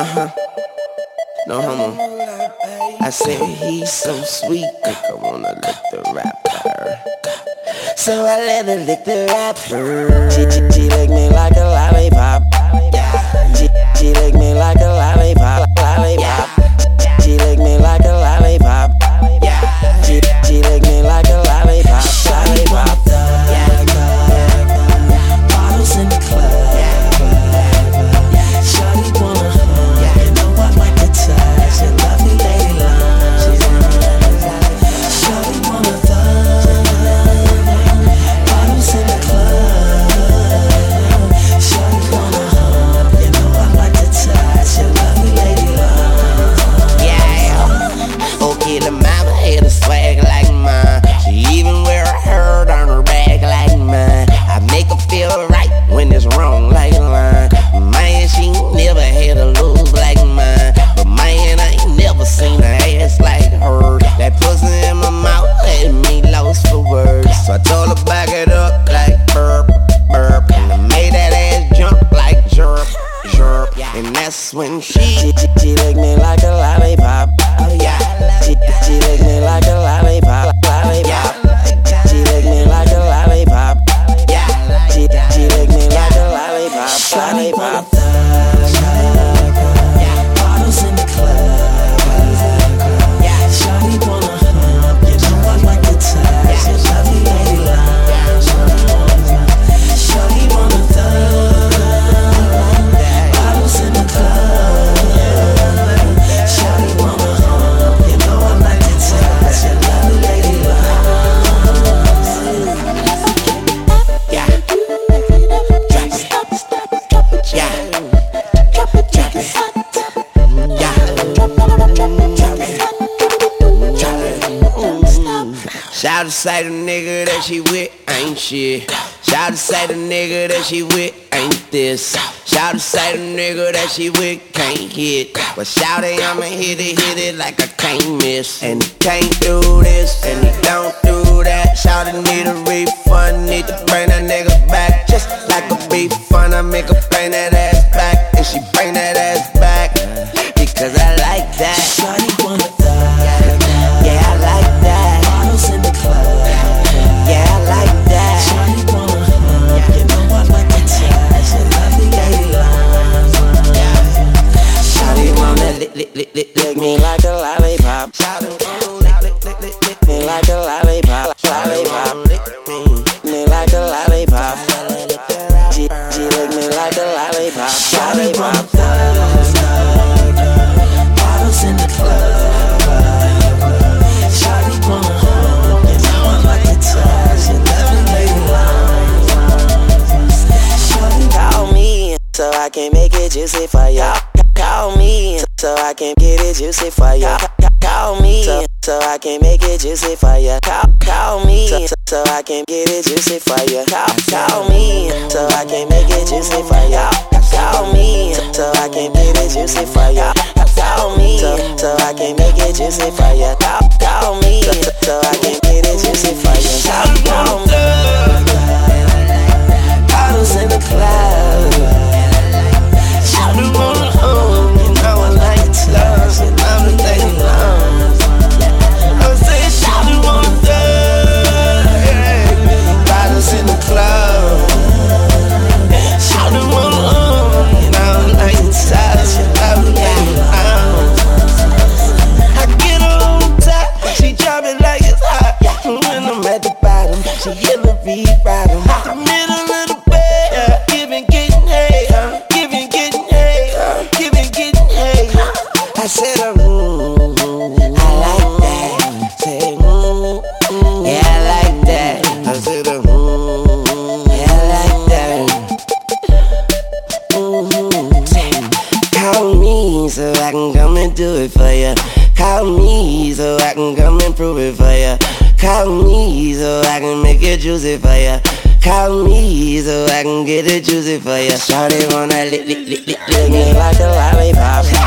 Uh huh. No homo. I said he's so sweet, I wanna lick the wrapper. So I let her lick the rapper. She, she, she lick me like a lollipop. Yeah. She, she lick me like a lollipop. Jerk. And that's when she, she, she, licked me like a lollipop. Oh yeah. She, she licked me like a lollipop, lollipop. She Shout to say the nigga that she with ain't shit. Shout to say the nigga that she with ain't this. Shout to say the nigga that she with can't hit. But shout it, I'ma hit it, hit it like I can't miss. And he can't do this, and he don't I can make it juicy for ya. Call me so I can get it juicy for ya. Call me so, so I can make it juicy for ya. Call, call me so, so I can get it juicy for ya. Call, call me so I can make it juicy for ya. Call me so I can get it juicy for ya. Call me so, so I can make it juicy for ya. Call, call me so, so I can get it juicy for ya. Call, call she beat bottom. The middle of the bed, uh, giving, getting hay, uh, giving, getting hay, uh, giving, getting hay. I said, uh, mm, I like that. Say, mm, mm, yeah, I like that. I said, uh, mm, yeah, I like that. Mm-hmm. Call me so I can come and do it for ya. Call me so I can come and prove it for ya. Call me so I can make it juicy for ya. Call me so I can get it juicy for ya. Shawty wanna lick, lick, lick, lick, lick me like a lollipop.